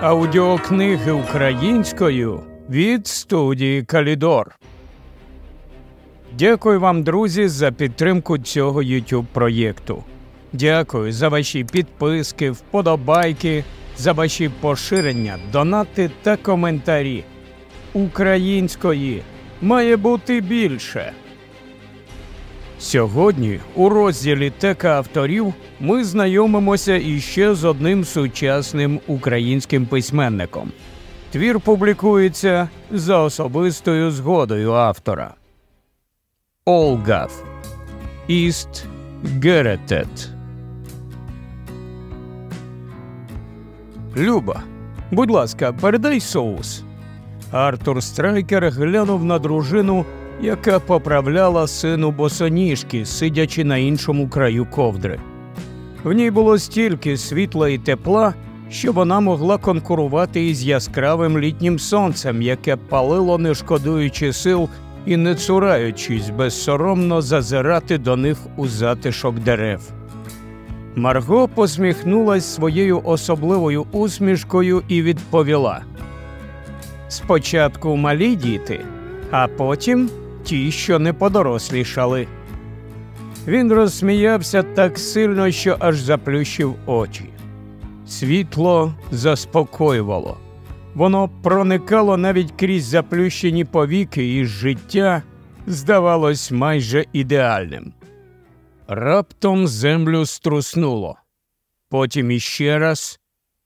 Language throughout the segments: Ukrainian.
Аудіокниги українською від студії Калідор. Дякую вам, друзі, за підтримку цього YouTube проєкту. Дякую за ваші підписки, вподобайки, за ваші поширення, донати та коментарі. Української має бути більше. Сьогодні у розділі тека авторів ми знайомимося іще з одним сучасним українським письменником. Твір публікується за особистою згодою автора. Олгав Іст Геретет. Люба, будь ласка, передай соус. Артур Страйкер глянув на дружину яка поправляла сину босоніжки, сидячи на іншому краю ковдри. В ній було стільки світла і тепла, що вона могла конкурувати із яскравим літнім сонцем, яке палило, не шкодуючи сил і не цураючись безсоромно зазирати до них у затишок дерев. Марго посміхнулась своєю особливою усмішкою і відповіла: Спочатку малі діти, а потім ті, що не подорослішали. Він розсміявся так сильно, що аж заплющив очі. Світло заспокоювало, воно проникало навіть крізь заплющені повіки, і життя здавалось майже ідеальним. Раптом землю струснуло, потім іще раз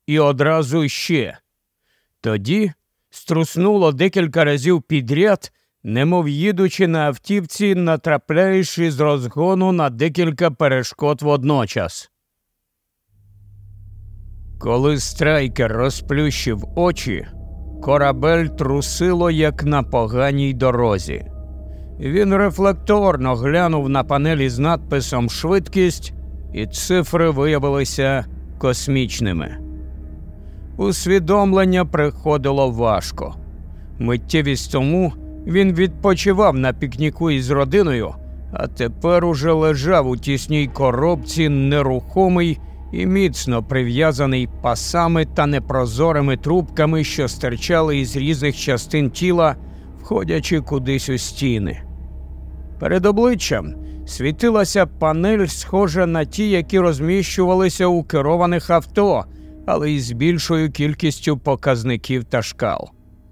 і одразу ще. Тоді струснуло декілька разів підряд, немов їдучи на автівці, натрапляючи з розгону на декілька перешкод водночас. Коли страйкер розплющив очі, корабель трусило, як на поганій дорозі. Він рефлекторно глянув на панелі з надписом Швидкість, і цифри виявилися космічними. Усвідомлення приходило важко. Миттєвість тому він відпочивав на пікніку із родиною, а тепер уже лежав у тісній коробці нерухомий і міцно прив'язаний пасами та непрозорими трубками, що стирчали із різних частин тіла, входячи кудись у стіни. Перед обличчям світилася панель, схожа на ті, які розміщувалися у керованих авто, але із більшою кількістю показників та шкал.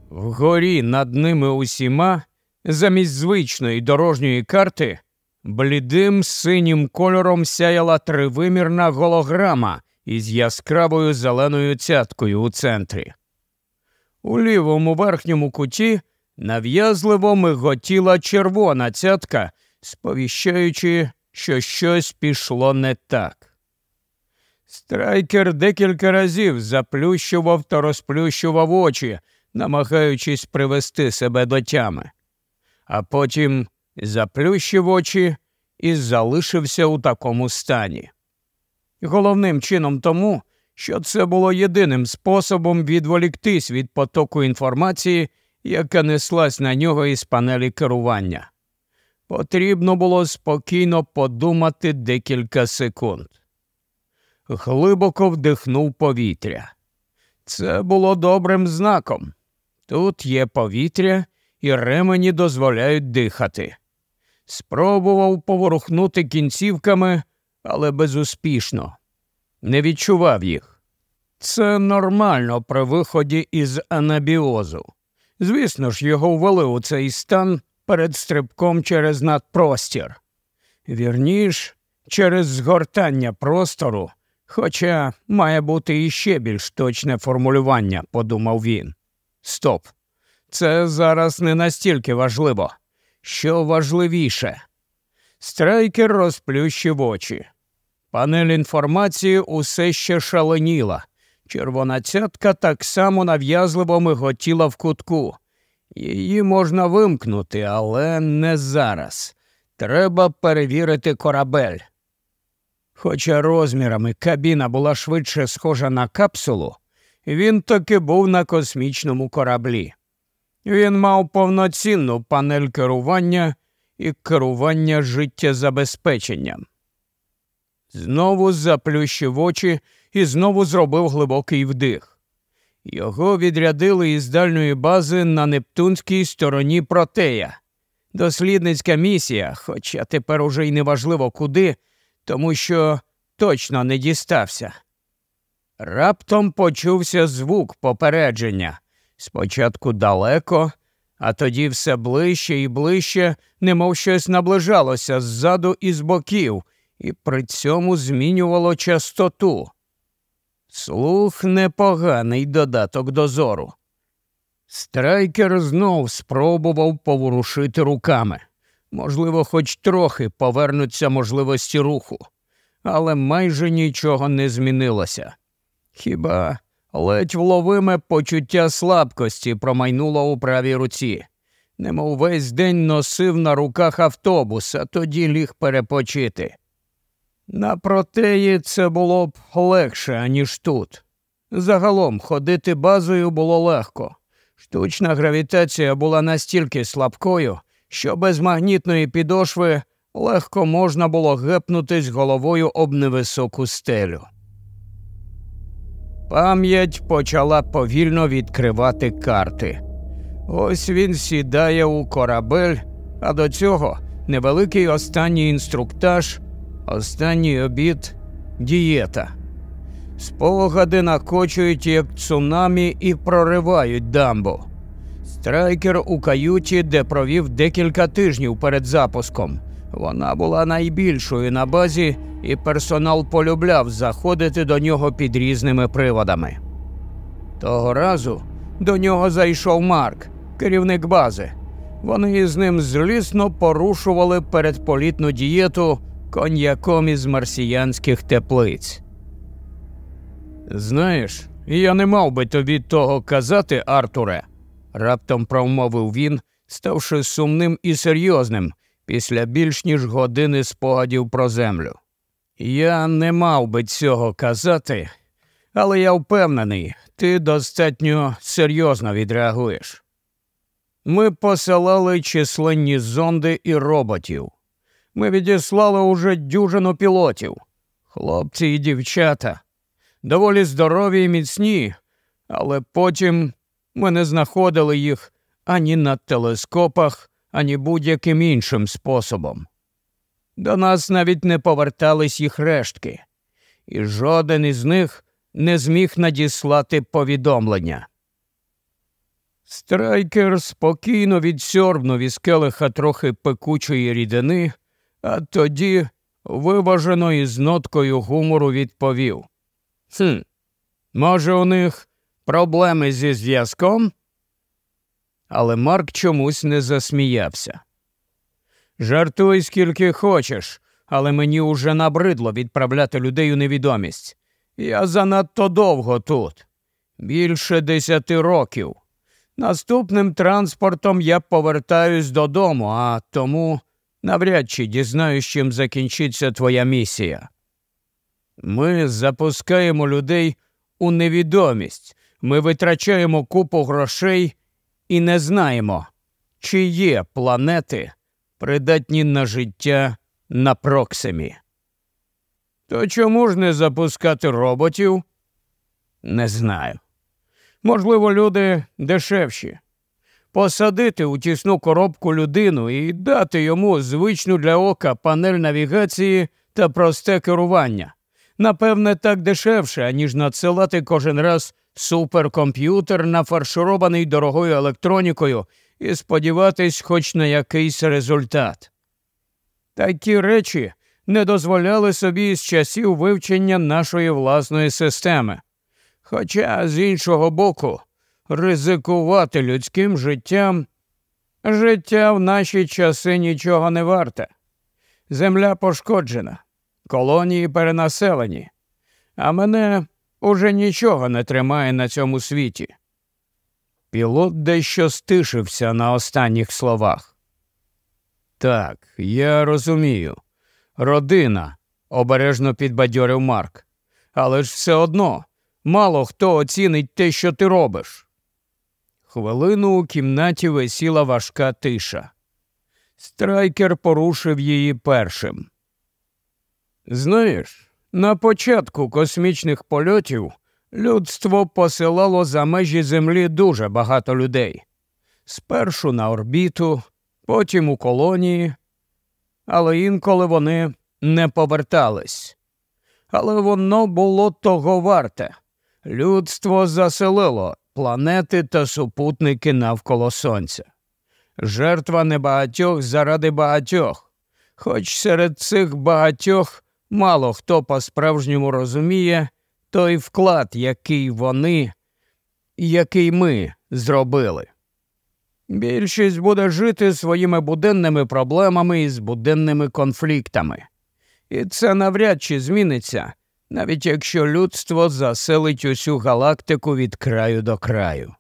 Вгорі над ними усіма, замість звичної дорожньої карти, блідим синім кольором сяяла тривимірна голограма із яскравою зеленою цяткою у центрі. У лівому верхньому куті нав'язливо миготіла червона цятка, сповіщаючи, що щось пішло не так. Страйкер декілька разів заплющував та розплющував очі намагаючись привести себе до тями, а потім заплющив очі і залишився у такому стані. Головним чином тому, що це було єдиним способом відволіктись від потоку інформації, яка неслась на нього із панелі керування. Потрібно було спокійно подумати декілька секунд. Глибоко вдихнув повітря. Це було добрим знаком. Тут є повітря, і ремені дозволяють дихати. Спробував поворухнути кінцівками, але безуспішно. Не відчував їх. Це нормально при виході із анабіозу. Звісно ж, його ввели у цей стан перед стрибком через надпростір. Вірніш, через згортання простору, хоча має бути іще більш точне формулювання, подумав він. Стоп. Це зараз не настільки важливо. Що важливіше? Страйкер розплющив очі. Панель інформації усе ще шаленіла. Червона цятка так само нав'язливо миготіла в кутку. Її можна вимкнути, але не зараз. Треба перевірити корабель. Хоча розмірами кабіна була швидше схожа на капсулу, він таки був на космічному кораблі. Він мав повноцінну панель керування і керування життєзабезпеченням. Знову заплющив очі і знову зробив глибокий вдих. Його відрядили із дальньої бази на Нептунській стороні Протея. Дослідницька місія, хоча тепер уже й неважливо куди, тому що точно не дістався. Раптом почувся звук попередження. Спочатку далеко, а тоді все ближче і ближче, немов щось наближалося ззаду і з боків, і при цьому змінювало частоту. Слух непоганий додаток дозору. Страйкер знов спробував поворушити руками. Можливо, хоч трохи повернуться можливості руху, але майже нічого не змінилося. Хіба ледь вловиме почуття слабкості промайнуло у правій руці, немов весь день носив на руках автобус, а тоді ліг перепочити. На протеї це було б легше, аніж тут. Загалом ходити базою було легко. Штучна гравітація була настільки слабкою, що без магнітної підошви легко можна було гепнутись головою об невисоку стелю. Пам'ять почала повільно відкривати карти. Ось він сідає у корабель, а до цього невеликий останній інструктаж, останній обід, дієта. Спогади накочують, як цунамі, і проривають дамбу. Страйкер у каюті, де провів декілька тижнів перед запуском. Вона була найбільшою на базі, і персонал полюбляв заходити до нього під різними приводами. Того разу до нього зайшов Марк, керівник бази. Вони із ним злісно порушували передполітну дієту коньяком із марсіянських теплиць. Знаєш, я не мав би тобі того казати, Артуре, раптом промовив він, ставши сумним і серйозним після більш ніж години спогадів про землю. Я не мав би цього казати, але я впевнений, ти достатньо серйозно відреагуєш. Ми посилали численні зонди і роботів. Ми відіслали уже дюжину пілотів, хлопці і дівчата, доволі здорові і міцні, але потім ми не знаходили їх ані на телескопах, ані будь-яким іншим способом. До нас навіть не повертались їх рештки, і жоден із них не зміг надіслати повідомлення. Страйкер спокійно відсьорбнув із келиха трохи пекучої рідини, а тоді, виважено із ноткою гумору, відповів Хм, може, у них проблеми зі зв'язком? Але Марк чомусь не засміявся. Жартуй скільки хочеш, але мені уже набридло відправляти людей у невідомість. Я занадто довго тут, більше десяти років. Наступним транспортом я повертаюсь додому, а тому навряд чи дізнаюсь, чим закінчиться твоя місія. Ми запускаємо людей у невідомість, ми витрачаємо купу грошей і не знаємо, чи є планети, придатні на життя на Проксимі. То чому ж не запускати роботів? Не знаю. Можливо, люди дешевші. Посадити у тісну коробку людину і дати йому звичну для ока панель навігації та просте керування. Напевне, так дешевше, аніж надсилати кожен раз суперкомп'ютер, нафарширований дорогою електронікою, і сподіватись хоч на якийсь результат. Такі речі не дозволяли собі з часів вивчення нашої власної системи. Хоча, з іншого боку, ризикувати людським життям життя в наші часи нічого не варте. Земля пошкоджена, колонії перенаселені, а мене уже нічого не тримає на цьому світі. Пілот дещо стишився на останніх словах. Так, я розумію. Родина, обережно підбадьорив Марк. Але ж все одно мало хто оцінить те, що ти робиш. Хвилину у кімнаті висіла важка тиша. Страйкер порушив її першим. Знаєш, на початку космічних польотів людство посилало за межі Землі дуже багато людей. Спершу на орбіту, потім у колонії, але інколи вони не повертались. Але воно було того варте. Людство заселило планети та супутники навколо Сонця. Жертва небагатьох заради багатьох, хоч серед цих багатьох мало хто по-справжньому розуміє той вклад, який вони, який ми зробили. Більшість буде жити своїми буденними проблемами і з буденними конфліктами. І це навряд чи зміниться, навіть якщо людство заселить усю галактику від краю до краю.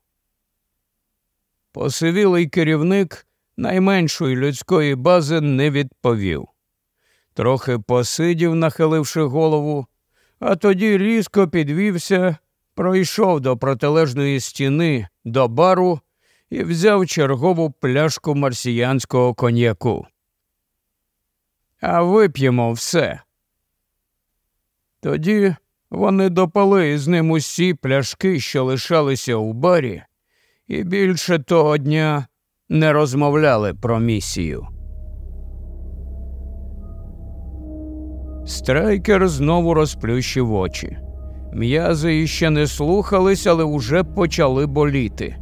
Посивілий керівник найменшої людської бази не відповів. Трохи посидів, нахиливши голову, а тоді різко підвівся, пройшов до протилежної стіни до бару і взяв чергову пляшку марсіянського коньяку. А вип'ємо все. Тоді вони допали з ним усі пляшки, що лишалися у барі, і більше того дня не розмовляли про місію. Страйкер знову розплющив очі. М'язи іще не слухались, але уже почали боліти.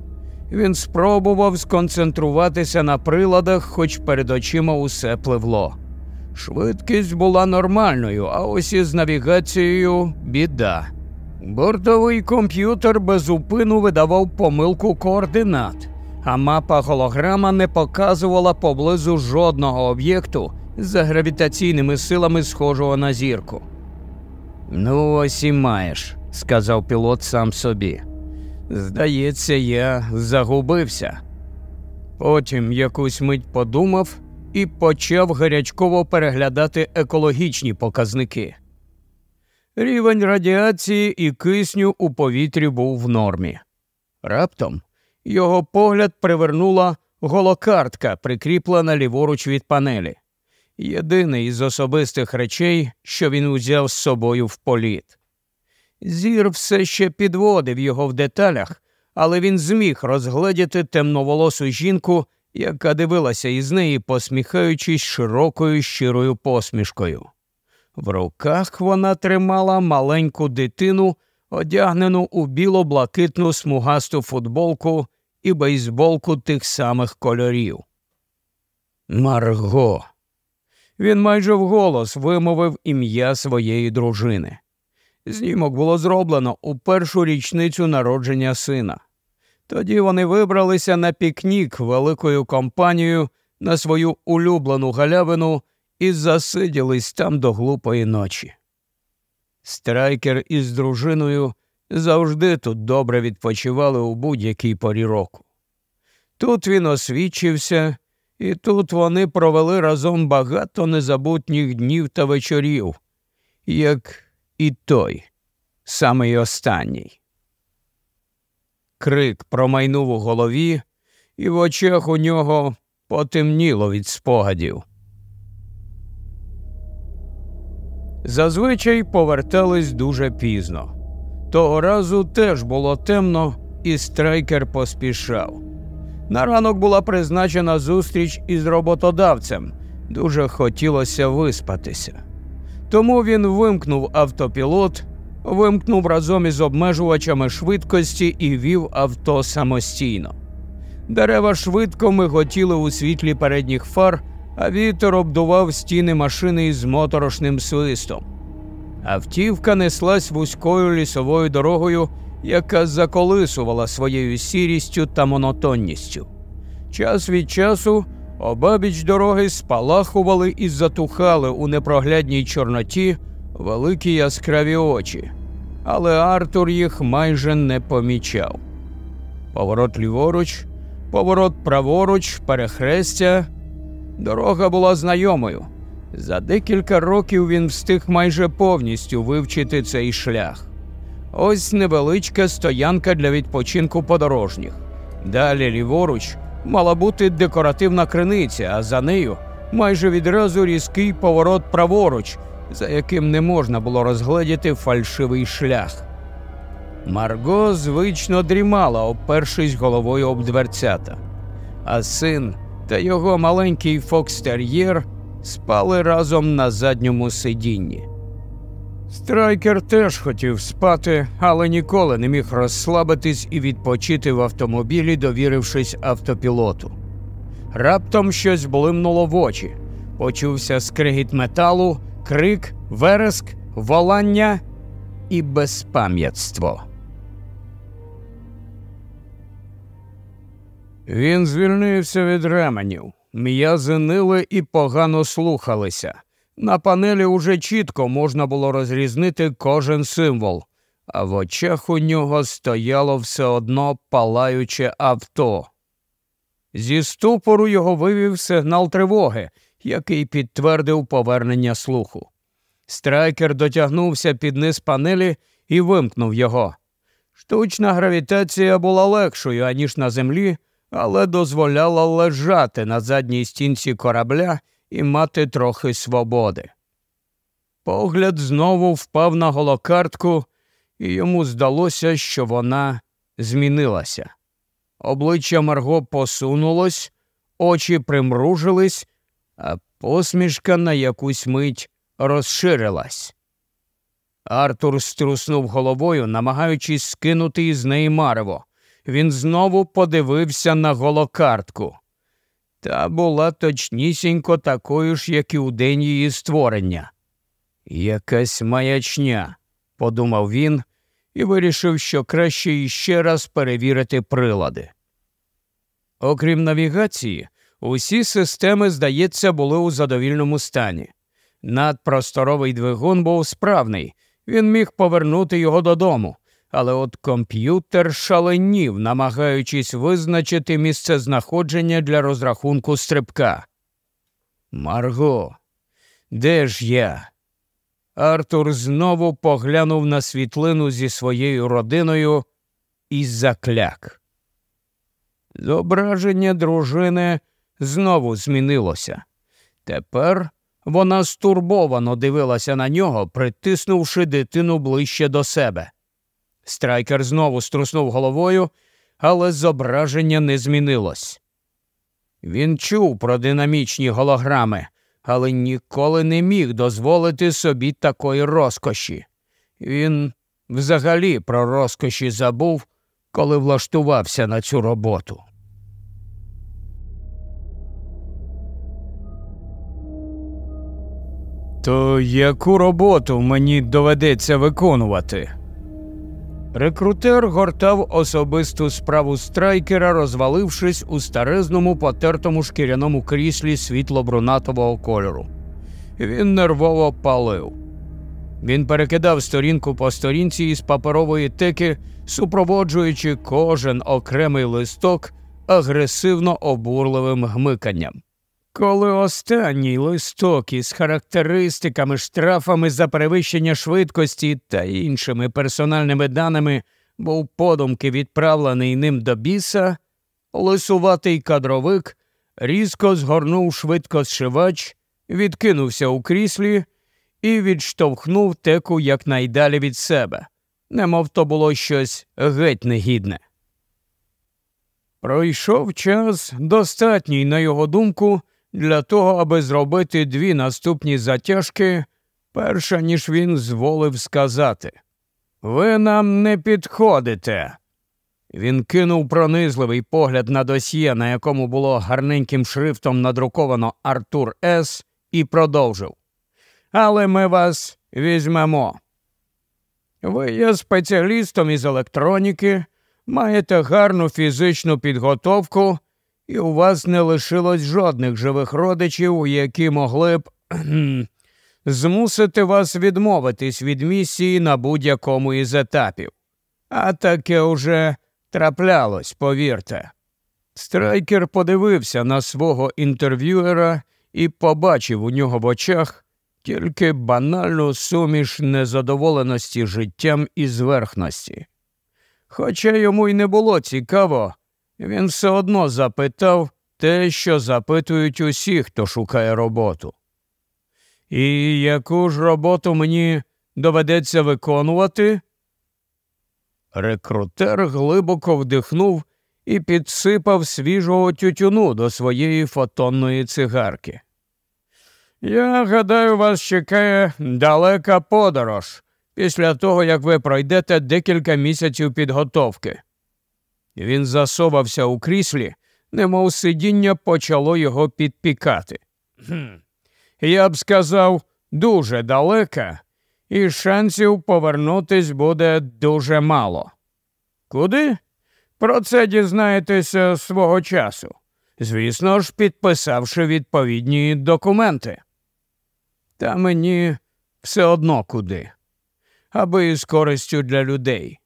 Він спробував сконцентруватися на приладах, хоч перед очима усе пливло. Швидкість була нормальною, а ось із навігацією біда. Бортовий комп'ютер безупину видавав помилку координат, а мапа голограма не показувала поблизу жодного об'єкту за гравітаційними силами схожого на зірку. Ну, ось і маєш, сказав пілот сам собі. Здається, я загубився. Потім якусь мить подумав і почав гарячково переглядати екологічні показники. Рівень радіації і кисню у повітрі був в нормі. Раптом його погляд привернула голокартка, прикріплена ліворуч від панелі. Єдиний із особистих речей, що він узяв з собою в політ. Зір все ще підводив його в деталях, але він зміг розгледіти темноволосу жінку, яка дивилася із неї, посміхаючись широкою щирою посмішкою. В руках вона тримала маленьку дитину, одягнену у біло-блакитну смугасту футболку і бейсболку тих самих кольорів. Марго. Він майже вголос вимовив ім'я своєї дружини. Знімок було зроблено у першу річницю народження сина. Тоді вони вибралися на пікнік великою компанією на свою улюблену галявину і засиділись там до глупої ночі. Страйкер із дружиною завжди тут добре відпочивали у будь-якій порі року. Тут він освічився, і тут вони провели разом багато незабутніх днів та вечорів, як і той, самий останній. Крик промайнув у голові, і в очах у нього потемніло від спогадів. Зазвичай повертались дуже пізно. Того разу теж було темно, і страйкер поспішав. На ранок була призначена зустріч із роботодавцем. Дуже хотілося виспатися. Тому він вимкнув автопілот, вимкнув разом із обмежувачами швидкості і вів авто самостійно. Дерева швидко миготіли у світлі передніх фар, а вітер обдував стіни машини із моторошним свистом. Автівка неслась вузькою лісовою дорогою, яка заколисувала своєю сірістю та монотонністю. Час від часу обабіч дороги спалахували і затухали у непроглядній чорноті великі яскраві очі, але Артур їх майже не помічав. Поворот ліворуч, поворот праворуч, перехрестя. Дорога була знайомою. За декілька років він встиг майже повністю вивчити цей шлях. Ось невеличка стоянка для відпочинку подорожніх. Далі ліворуч мала бути декоративна криниця, а за нею майже відразу різкий поворот праворуч, за яким не можна було розгледіти фальшивий шлях. Марго звично дрімала, опершись головою об дверцята, а син та його маленький фокстер'єр спали разом на задньому сидінні. Страйкер теж хотів спати, але ніколи не міг розслабитись і відпочити в автомобілі, довірившись автопілоту. Раптом щось блимнуло в очі. Почувся скригіт металу, крик, вереск, волання і безпам'ятство. Він звільнився від ременів, м'язи нили і погано слухалися. На панелі уже чітко можна було розрізнити кожен символ, а в очах у нього стояло все одно палаюче авто. Зі ступору його вивів сигнал тривоги, який підтвердив повернення слуху. Страйкер дотягнувся під низ панелі і вимкнув його. Штучна гравітація була легшою, аніж на землі, але дозволяла лежати на задній стінці корабля і мати трохи свободи. Погляд знову впав на голокартку, і йому здалося, що вона змінилася. Обличчя Марго посунулось, очі примружились, а посмішка на якусь мить розширилась. Артур струснув головою, намагаючись скинути із неї марево. Він знову подивився на голокартку. Та була точнісінько такою ж, як і у день її створення. Якась маячня, подумав він і вирішив, що краще іще раз перевірити прилади. Окрім навігації, усі системи, здається, були у задовільному стані. Надпросторовий двигун був справний, він міг повернути його додому, але от комп'ютер шаленів, намагаючись визначити місце знаходження для розрахунку стрибка. Марго, де ж я? Артур знову поглянув на світлину зі своєю родиною і закляк. Зображення дружини знову змінилося. Тепер вона стурбовано дивилася на нього, притиснувши дитину ближче до себе. Страйкер знову струснув головою, але зображення не змінилось. Він чув про динамічні голограми, але ніколи не міг дозволити собі такої розкоші. Він взагалі про розкоші забув, коли влаштувався на цю роботу. То яку роботу мені доведеться виконувати? Рекрутер гортав особисту справу страйкера, розвалившись у старезному потертому шкіряному кріслі світло-брунатового кольору. Він нервово палив. Він перекидав сторінку по сторінці із паперової теки, супроводжуючи кожен окремий листок агресивно обурливим гмиканням. Коли останній листок із характеристиками, штрафами за перевищення швидкості та іншими персональними даними був подумки відправлений ним до біса, лисуватий кадровик різко згорнув швидко зшивач, відкинувся у кріслі і відштовхнув теку якнайдалі від себе, немов то було щось геть негідне. Пройшов час достатній, на його думку для того, аби зробити дві наступні затяжки, перша ніж він зволив сказати Ви нам не підходите. Він кинув пронизливий погляд на досьє, на якому було гарненьким шрифтом надруковано Артур С, і продовжив. Але ми вас візьмемо. Ви є спеціалістом із електроніки, маєте гарну фізичну підготовку і у вас не лишилось жодних живих родичів, які могли б змусити вас відмовитись від місії на будь-якому із етапів. А таке уже траплялось, повірте. Страйкер подивився на свого інтерв'юера і побачив у нього в очах тільки банальну суміш незадоволеності життям і зверхності. Хоча йому й не було цікаво, він все одно запитав те, що запитують усі, хто шукає роботу. І яку ж роботу мені доведеться виконувати? Рекрутер глибоко вдихнув і підсипав свіжого тютюну до своєї фотонної цигарки. Я гадаю, вас чекає далека подорож після того, як ви пройдете декілька місяців підготовки. Він засовався у кріслі, немов сидіння почало його підпікати. Я б сказав, дуже далека, і шансів повернутись буде дуже мало. Куди? Про це дізнаєтеся свого часу. Звісно ж, підписавши відповідні документи. Та мені все одно куди, аби з користю для людей.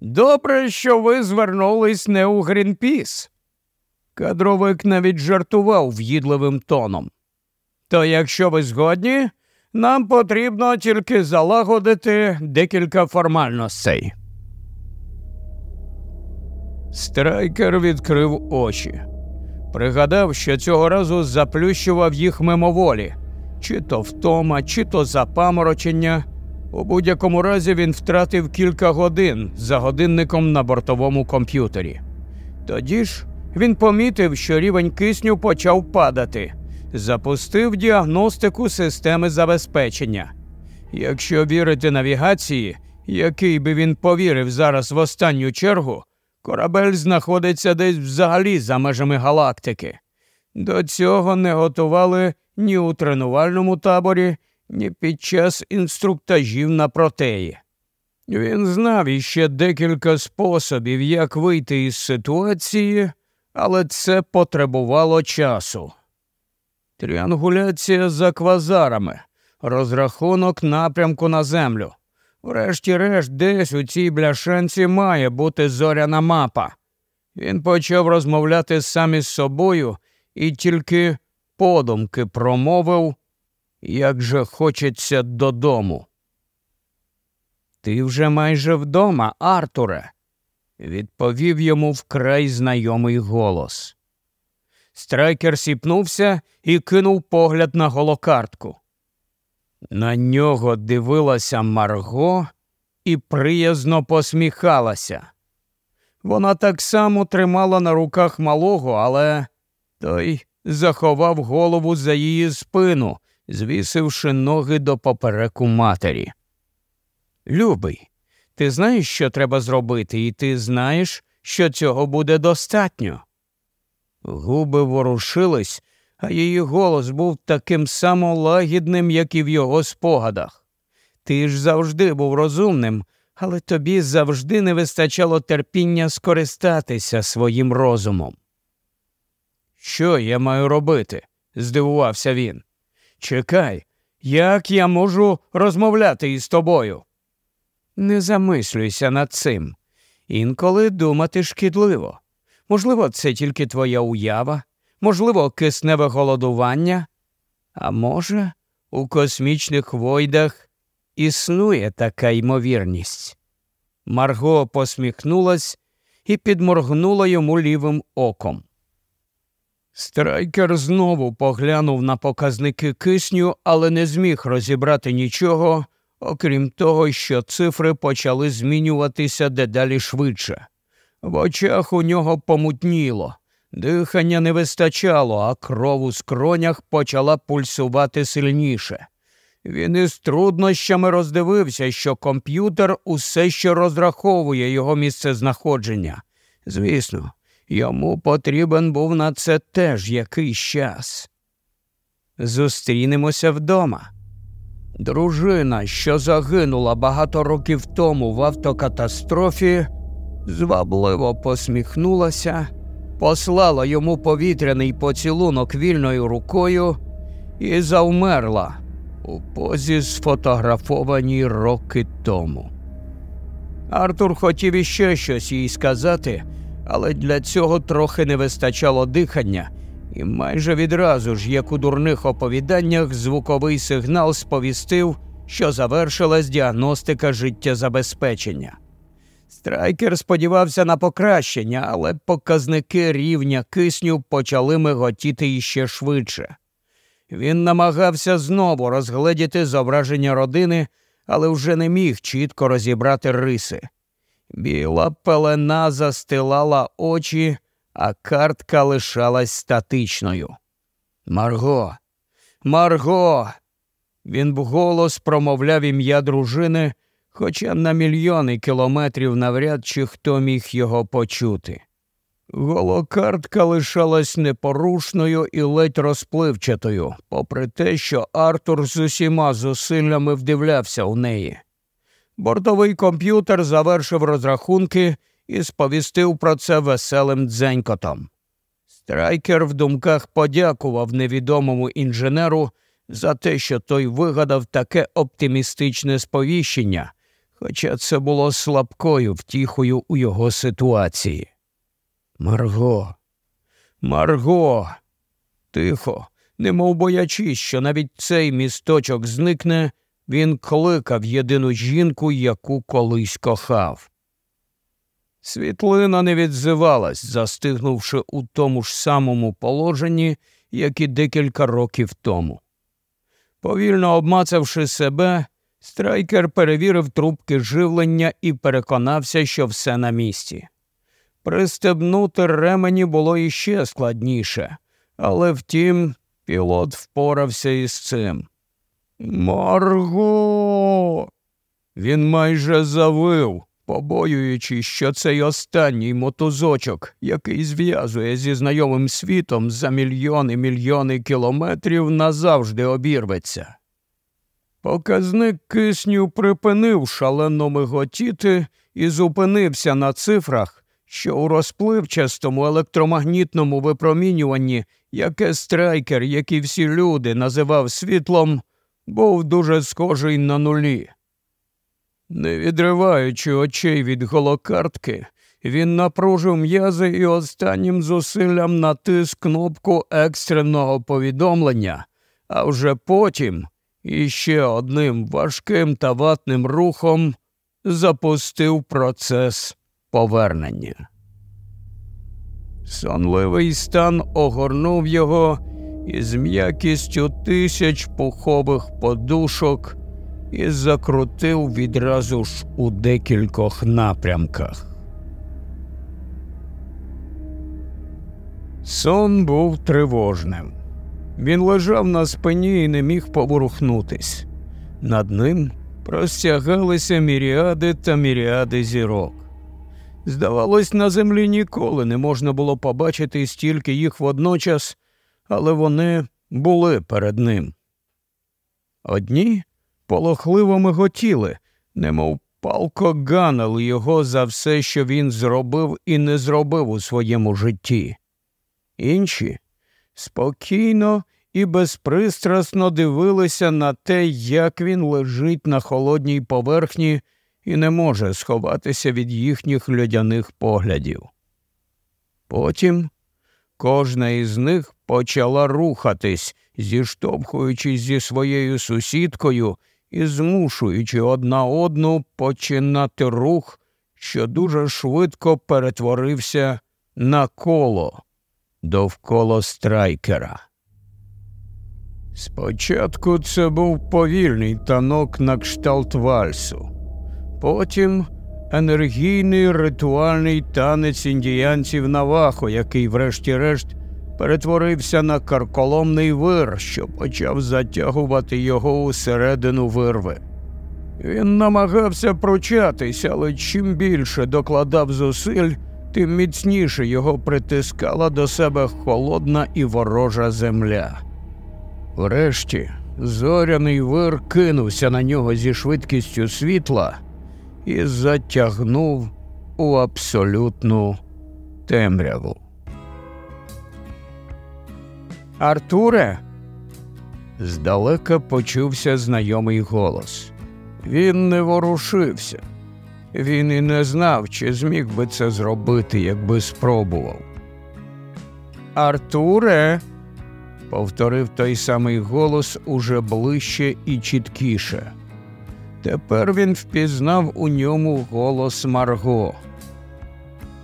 Добре, що ви звернулись не у Грінпіс. Кадровик навіть жартував в'їдливим тоном. То якщо ви згодні, нам потрібно тільки залагодити декілька формальностей. Страйкер відкрив очі. Пригадав, що цього разу заплющував їх мимоволі, чи то втома, чи то запаморочення. У будь-якому разі він втратив кілька годин за годинником на бортовому комп'ютері. Тоді ж він помітив, що рівень кисню почав падати, запустив діагностику системи забезпечення. Якщо вірити навігації, який би він повірив зараз в останню чергу, корабель знаходиться десь взагалі за межами галактики. До цього не готували ні у тренувальному таборі, ні під час інструктажів на протеї. Він знав іще декілька способів, як вийти із ситуації, але це потребувало часу. Тріангуляція за квазарами, розрахунок напрямку на землю. Врешті-решт, десь у цій бляшанці має бути зоряна мапа. Він почав розмовляти сам із собою і тільки подумки промовив, як же хочеться додому. Ти вже майже вдома, Артуре, відповів йому вкрай знайомий голос. Страйкер сіпнувся і кинув погляд на голокартку. На нього дивилася Марго і приязно посміхалася. Вона так само тримала на руках малого, але той заховав голову за її спину, звісивши ноги до попереку матері. Любий, ти знаєш, що треба зробити, і ти знаєш, що цього буде достатньо. Губи ворушились, а її голос був таким само лагідним, як і в його спогадах. Ти ж завжди був розумним, але тобі завжди не вистачало терпіння скористатися своїм розумом. Що я маю робити? здивувався він. Чекай, як я можу розмовляти із тобою? Не замислюйся над цим. Інколи думати шкідливо. Можливо, це тільки твоя уява, можливо, кисневе голодування, а може, у космічних войдах існує така ймовірність. Марго посміхнулась і підморгнула йому лівим оком. Страйкер знову поглянув на показники кисню, але не зміг розібрати нічого, окрім того, що цифри почали змінюватися дедалі швидше. В очах у нього помутніло, дихання не вистачало, а кров у скронях почала пульсувати сильніше. Він із труднощами роздивився, що комп'ютер усе ще розраховує його місце знаходження. Звісно, йому потрібен був на це теж якийсь час. Зустрінемося вдома. Дружина, що загинула багато років тому в автокатастрофі, звабливо посміхнулася, послала йому повітряний поцілунок вільною рукою і завмерла у позі сфотографованій роки тому. Артур хотів іще щось їй сказати, але для цього трохи не вистачало дихання, і майже відразу ж, як у дурних оповіданнях, звуковий сигнал сповістив, що завершилась діагностика життєзабезпечення. Страйкер сподівався на покращення, але показники рівня кисню почали миготіти іще швидше. Він намагався знову розгледіти зображення родини, але вже не міг чітко розібрати риси. Біла пелена застилала очі, а картка лишалась статичною. Марго, Марго. Він вголос промовляв ім'я дружини, хоча на мільйони кілометрів навряд чи хто міг його почути. Голокартка лишалась непорушною і ледь розпливчатою, попри те, що Артур з усіма зусиллями вдивлявся у неї. Бортовий комп'ютер завершив розрахунки і сповістив про це веселим дзенькотом. Страйкер в думках подякував невідомому інженеру за те, що той вигадав таке оптимістичне сповіщення, хоча це було слабкою втіхою у його ситуації. Марго, Марго, тихо, немов боячись, що навіть цей місточок зникне, він кликав єдину жінку, яку колись кохав. Світлина не відзивалась, застигнувши у тому ж самому положенні, як і декілька років тому. Повільно обмацавши себе, страйкер перевірив трубки живлення і переконався, що все на місці. Пристебнути ремені було іще складніше, але втім, пілот впорався із цим. Марго. Він майже завив, побоюючись, що цей останній мотузочок, який зв'язує зі знайомим світом за мільйони мільйони кілометрів, назавжди обірветься. Показник кисню припинив шалено миготіти і зупинився на цифрах, що у розпливчастому електромагнітному випромінюванні, яке страйкер, як і всі люди, називав світлом, був дуже схожий на нулі. Не відриваючи очей від голокартки, він напружив м'язи і останнім зусиллям натис кнопку екстреного повідомлення, а вже потім іще одним важким та ватним рухом запустив процес повернення. Сонливий стан огорнув його із м'якістю тисяч пухових подушок і закрутив відразу ж у декількох напрямках. Сон був тривожним. Він лежав на спині і не міг поворухнутись. Над ним простягалися міріади та міріади зірок. Здавалось, на землі ніколи не можна було побачити стільки їх водночас, але вони були перед ним. Одні полохливо миготіли, немов палко ганили його за все, що він зробив і не зробив у своєму житті. Інші спокійно і безпристрасно дивилися на те, як він лежить на холодній поверхні і не може сховатися від їхніх льодяних поглядів. Потім кожна із них почала рухатись, зіштовхуючись зі своєю сусідкою і змушуючи одна одну починати рух, що дуже швидко перетворився на коло довкола страйкера. Спочатку це був повільний танок на кшталт вальсу, потім енергійний ритуальний танець індіянців Навахо, який, врешті-решт, перетворився на карколомний вир, що почав затягувати його усередину вирви. Він намагався прочатись, але чим більше докладав зусиль, тим міцніше його притискала до себе холодна і ворожа земля. Врешті зоряний вир кинувся на нього зі швидкістю світла і затягнув у абсолютну темряву. Артуре. Здалека почувся знайомий голос. Він не ворушився. Він і не знав, чи зміг би це зробити, якби спробував. Артуре, повторив той самий голос уже ближче і чіткіше. Тепер він впізнав у ньому голос Марго.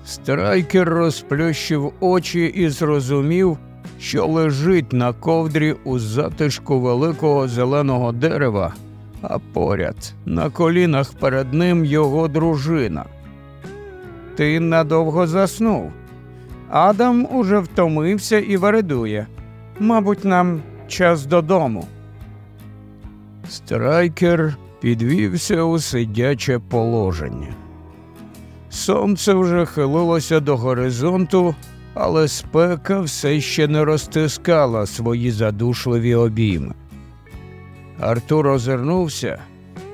Страйкер розплющив очі і зрозумів, що лежить на ковдрі у затишку великого зеленого дерева, а поряд на колінах перед ним його дружина, ти надовго заснув. Адам уже втомився і вередує. Мабуть, нам час додому. Страйкер підвівся у сидяче положення. Сонце вже хилилося до горизонту, але спека все ще не розтискала свої задушливі обійми. Артур озирнувся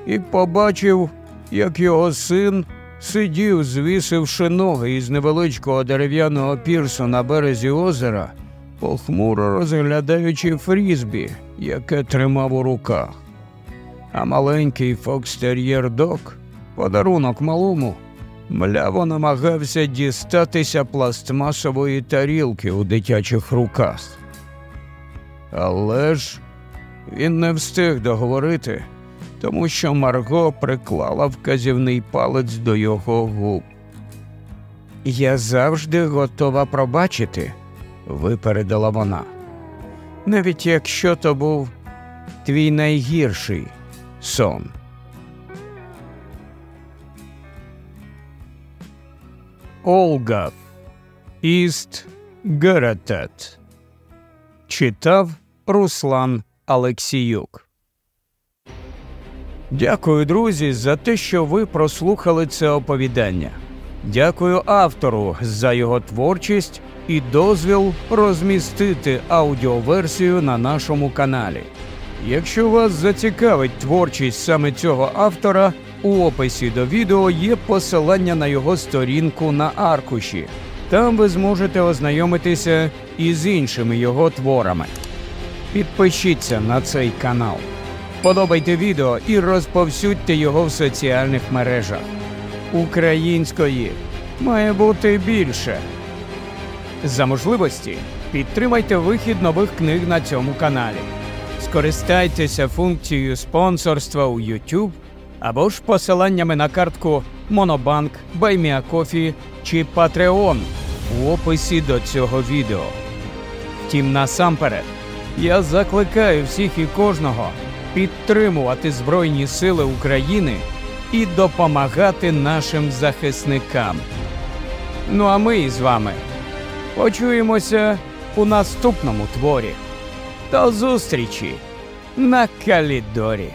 і побачив, як його син сидів, звісивши ноги із невеличкого дерев'яного пірсу на березі озера, похмуро розглядаючи фрізбі, яке тримав у руках. А маленький фокстер'єр док, подарунок малому, мляво намагався дістатися пластмасової тарілки у дитячих руках. Але ж він не встиг договорити, тому що Марго приклала вказівний палець до його губ. Я завжди готова пробачити, випередила вона. Навіть якщо то був твій найгірший сон. Олга Іст Геретет Читав Руслан Алексіюк. Дякую, друзі, за те, що ви прослухали це оповідання. Дякую автору за його творчість і дозвіл розмістити аудіоверсію на нашому каналі. Якщо вас зацікавить творчість саме цього автора, у описі до відео є посилання на його сторінку на аркуші. Там ви зможете ознайомитися із іншими його творами. Підпишіться на цей канал, подобайте відео і розповсюдьте його в соціальних мережах. Української має бути більше. За можливості підтримайте вихід нових книг на цьому каналі. Скористайтеся функцією спонсорства у YouTube або ж посиланнями на картку Monobank, BuyMeACoffee чи Patreon у описі до цього відео. Втім, насамперед, я закликаю всіх і кожного підтримувати Збройні Сили України і допомагати нашим захисникам. Ну а ми з вами почуємося у наступному творі. До зустрічі на Калідорі.